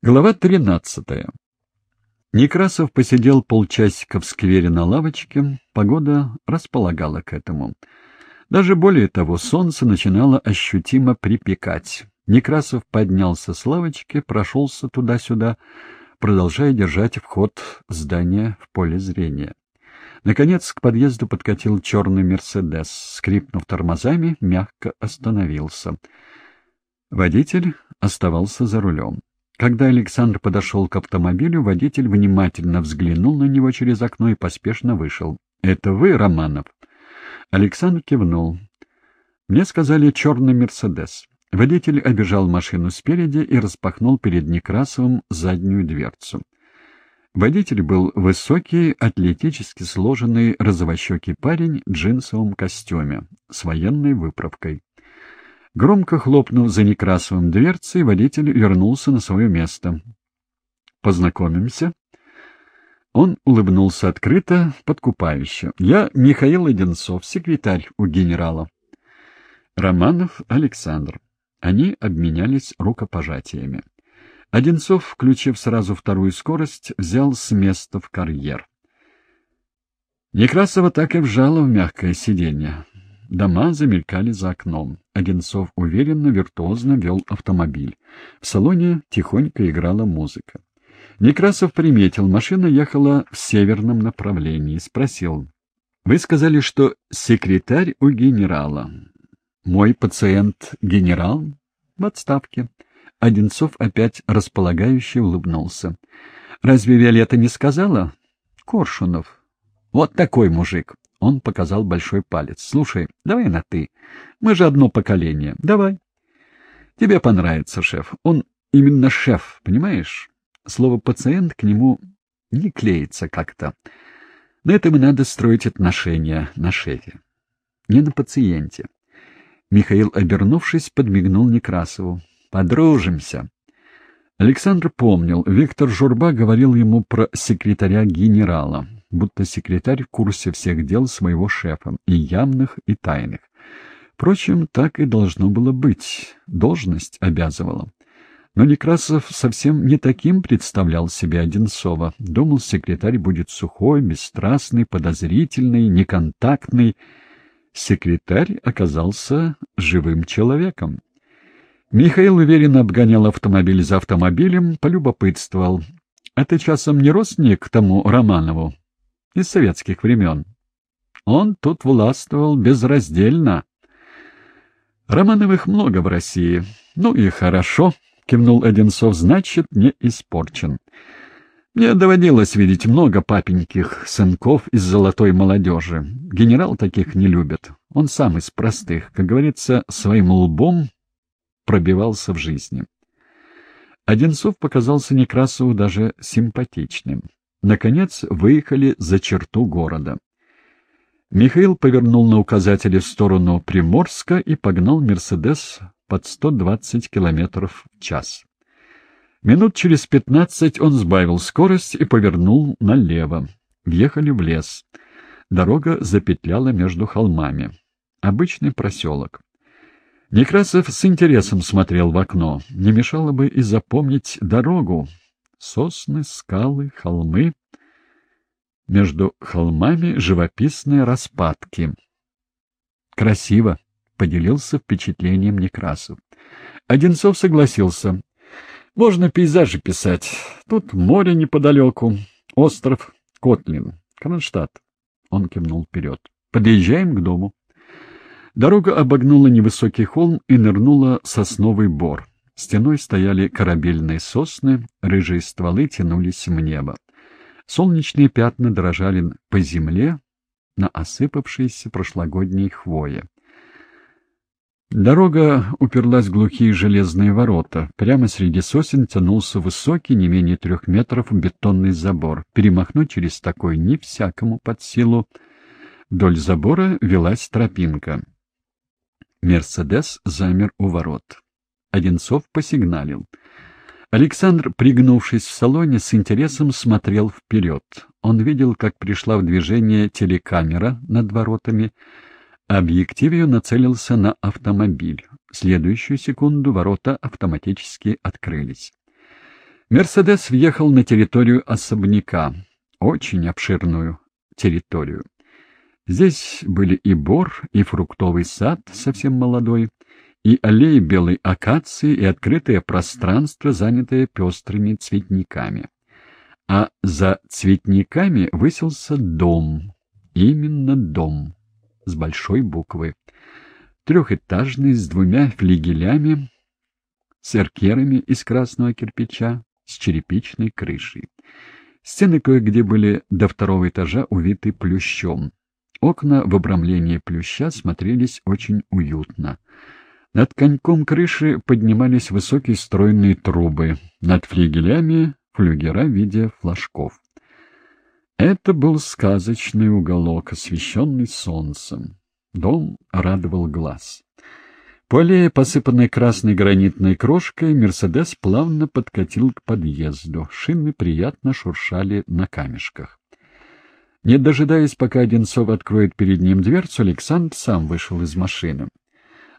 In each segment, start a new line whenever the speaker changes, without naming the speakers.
Глава 13. Некрасов посидел полчасика в сквере на лавочке, погода располагала к этому. Даже более того, солнце начинало ощутимо припекать. Некрасов поднялся с лавочки, прошелся туда-сюда, продолжая держать вход здания в поле зрения. Наконец к подъезду подкатил черный «Мерседес», скрипнув тормозами, мягко остановился. Водитель оставался за рулем. Когда Александр подошел к автомобилю, водитель внимательно взглянул на него через окно и поспешно вышел. «Это вы, Романов?» Александр кивнул. «Мне сказали черный «Мерседес». Водитель обежал машину спереди и распахнул перед Некрасовым заднюю дверцу. Водитель был высокий, атлетически сложенный, розовощекий парень в джинсовом костюме с военной выправкой. Громко хлопнув за Некрасовым дверцей, водитель вернулся на свое место. «Познакомимся?» Он улыбнулся открыто, подкупающе. «Я Михаил Одинцов, секретарь у генерала». Романов Александр. Они обменялись рукопожатиями. Одинцов, включив сразу вторую скорость, взял с места в карьер. Некрасова так и вжала в мягкое сиденье. Дома замелькали за окном. Одинцов уверенно, виртуозно вел автомобиль. В салоне тихонько играла музыка. Некрасов приметил, машина ехала в северном направлении. Спросил. «Вы сказали, что секретарь у генерала. Мой пациент генерал? В отставке». Одинцов опять располагающе улыбнулся. «Разве Виолетта не сказала?» «Коршунов. Вот такой мужик. Он показал большой палец. «Слушай, давай на «ты». Мы же одно поколение. Давай». «Тебе понравится, шеф. Он именно шеф, понимаешь? Слово «пациент» к нему не клеится как-то. На этом и надо строить отношения на шефе. Не на пациенте». Михаил, обернувшись, подмигнул Некрасову. «Подружимся». Александр помнил, Виктор Журба говорил ему про секретаря генерала будто секретарь в курсе всех дел своего шефа, и явных, и тайных. Впрочем, так и должно было быть, должность обязывала. Но Некрасов совсем не таким представлял себя Одинцова. Думал, секретарь будет сухой, бесстрастный, подозрительный, неконтактный. Секретарь оказался живым человеком. Михаил уверенно обгонял автомобиль за автомобилем, полюбопытствовал. — А ты часом не родственник тому Романову? из советских времен. Он тут властвовал безраздельно. Романовых много в России. Ну и хорошо, — кивнул Одинцов, — значит, не испорчен. Мне доводилось видеть много папеньких сынков из золотой молодежи. Генерал таких не любит. Он сам из простых, как говорится, своим лбом пробивался в жизни. Одинцов показался Некрасову даже симпатичным. Наконец выехали за черту города. Михаил повернул на указателе в сторону Приморска и погнал «Мерседес» под 120 километров в час. Минут через пятнадцать он сбавил скорость и повернул налево. Въехали в лес. Дорога запетляла между холмами. Обычный проселок. Некрасов с интересом смотрел в окно. Не мешало бы и запомнить дорогу, Сосны, скалы, холмы. Между холмами живописные распадки. Красиво, — поделился впечатлением Некрасов. Одинцов согласился. Можно пейзажи писать. Тут море неподалеку, остров Котлин, Кронштадт. Он кивнул вперед. Подъезжаем к дому. Дорога обогнула невысокий холм и нырнула сосновый бор. Стеной стояли корабельные сосны, рыжие стволы тянулись в небо. Солнечные пятна дрожали по земле на осыпавшейся прошлогодней хвое. Дорога уперлась в глухие железные ворота. Прямо среди сосен тянулся высокий, не менее трех метров, бетонный забор. Перемахнуть через такой не всякому под силу. Вдоль забора велась тропинка. Мерседес замер у ворот. Одинцов посигналил. Александр, пригнувшись в салоне, с интересом смотрел вперед. Он видел, как пришла в движение телекамера над воротами. Объектив ее нацелился на автомобиль. В следующую секунду ворота автоматически открылись. Мерседес въехал на территорию особняка, очень обширную территорию. Здесь были и бор, и фруктовый сад, совсем молодой, и аллеи белой акации, и открытое пространство, занятое пестрыми цветниками. А за цветниками высился дом, именно дом, с большой буквы. Трехэтажный, с двумя флигелями, с эркерами из красного кирпича, с черепичной крышей. Стены кое-где были до второго этажа увиты плющом. Окна в обрамлении плюща смотрелись очень уютно. Над коньком крыши поднимались высокие стройные трубы, над флигелями — флюгера в виде флажков. Это был сказочный уголок, освещенный солнцем. Дом радовал глаз. По аллее, посыпанной красной гранитной крошкой, «Мерседес» плавно подкатил к подъезду. Шины приятно шуршали на камешках. Не дожидаясь, пока Одинцов откроет перед ним дверцу, Александр сам вышел из машины.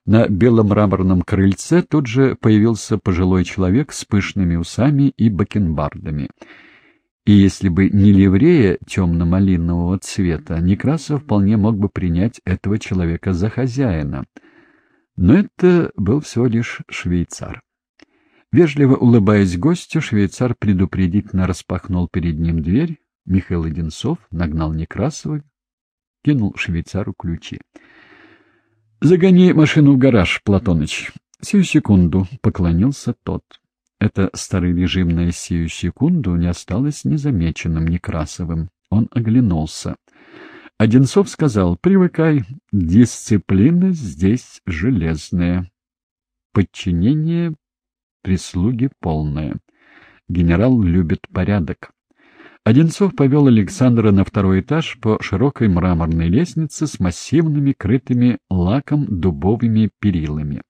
На белом мраморном крыльце тут же появился пожилой человек с пышными усами и бакенбардами. И если бы не ливрея темно-малинового цвета, Некрасов вполне мог бы принять этого человека за хозяина — но это был всего лишь швейцар. Вежливо улыбаясь гостю, швейцар предупредительно распахнул перед ним дверь. Михаил Одинцов нагнал Некрасова, кинул швейцару ключи. — Загони машину в гараж, Платоныч. Сию секунду, — поклонился тот. Это старорежимное сию секунду не осталось незамеченным Некрасовым. Он оглянулся. Одинцов сказал, привыкай, дисциплина здесь железная. Подчинение прислуги полное. Генерал любит порядок. Одинцов повел Александра на второй этаж по широкой мраморной лестнице с массивными, крытыми лаком дубовыми перилами.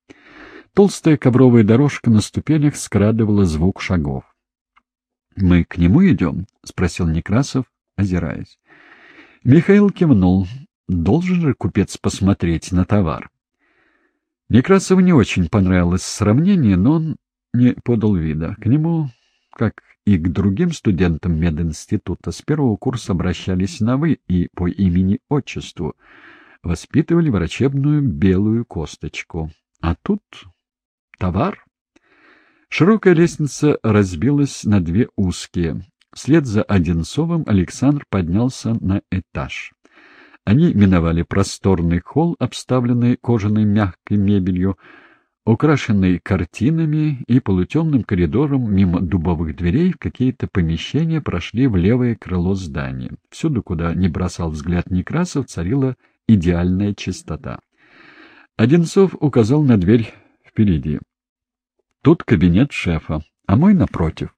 Толстая ковровая дорожка на ступенях скрадывала звук шагов. — Мы к нему идем? — спросил Некрасов, озираясь. Михаил кивнул. Должен же купец посмотреть на товар. Некрасову не очень понравилось сравнение, но он не подал вида. К нему, как и к другим студентам мединститута, с первого курса обращались на «вы» и по имени-отчеству, воспитывали врачебную белую косточку. А тут товар. Широкая лестница разбилась на две узкие. Вслед за Одинцовым Александр поднялся на этаж. Они миновали просторный холл, обставленный кожаной мягкой мебелью, украшенный картинами и полутемным коридором мимо дубовых дверей в какие-то помещения прошли в левое крыло здания. Всюду, куда не бросал взгляд Некрасов, царила идеальная чистота. Одинцов указал на дверь впереди. Тут кабинет шефа, а мой напротив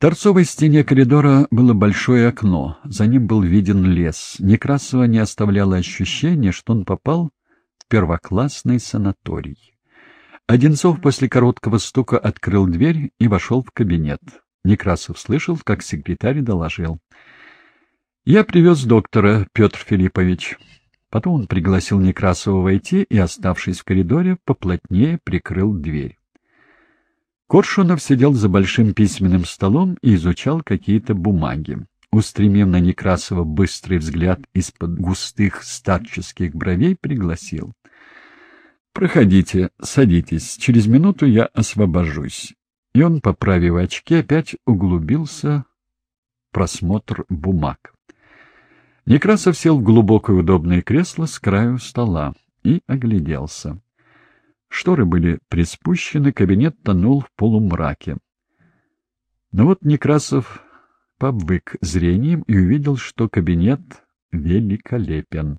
торцовой стене коридора было большое окно, за ним был виден лес. Некрасова не оставляло ощущения, что он попал в первоклассный санаторий. Одинцов после короткого стука открыл дверь и вошел в кабинет. Некрасов слышал, как секретарь доложил. «Я привез доктора, Петр Филиппович». Потом он пригласил Некрасова войти и, оставшись в коридоре, поплотнее прикрыл дверь. Коршунов сидел за большим письменным столом и изучал какие-то бумаги. Устремив на Некрасова быстрый взгляд из-под густых старческих бровей, пригласил. «Проходите, садитесь. Через минуту я освобожусь». И он, поправив очки, опять углубился в просмотр бумаг. Некрасов сел в глубокое удобное кресло с краю стола и огляделся. Шторы были приспущены, кабинет тонул в полумраке. Но вот Некрасов побык зрением и увидел, что кабинет великолепен.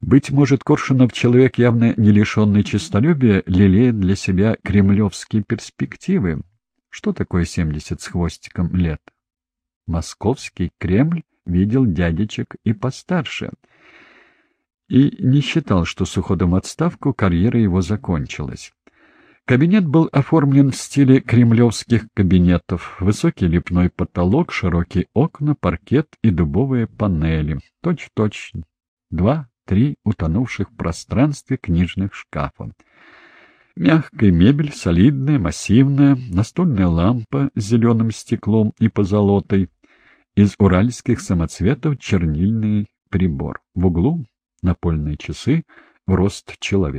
Быть может, Коршунов, человек явно не лишенный честолюбия, лелеет для себя кремлевские перспективы. Что такое семьдесят с хвостиком лет? Московский Кремль видел дядечек и постарше — и не считал, что с уходом отставку карьера его закончилась. Кабинет был оформлен в стиле кремлевских кабинетов. Высокий лепной потолок, широкие окна, паркет и дубовые панели. Точь-точь. Два-три утонувших в пространстве книжных шкафа. Мягкая мебель, солидная, массивная, настольная лампа с зеленым стеклом и позолотой, из уральских самоцветов чернильный прибор. В углу напольные часы в рост человека.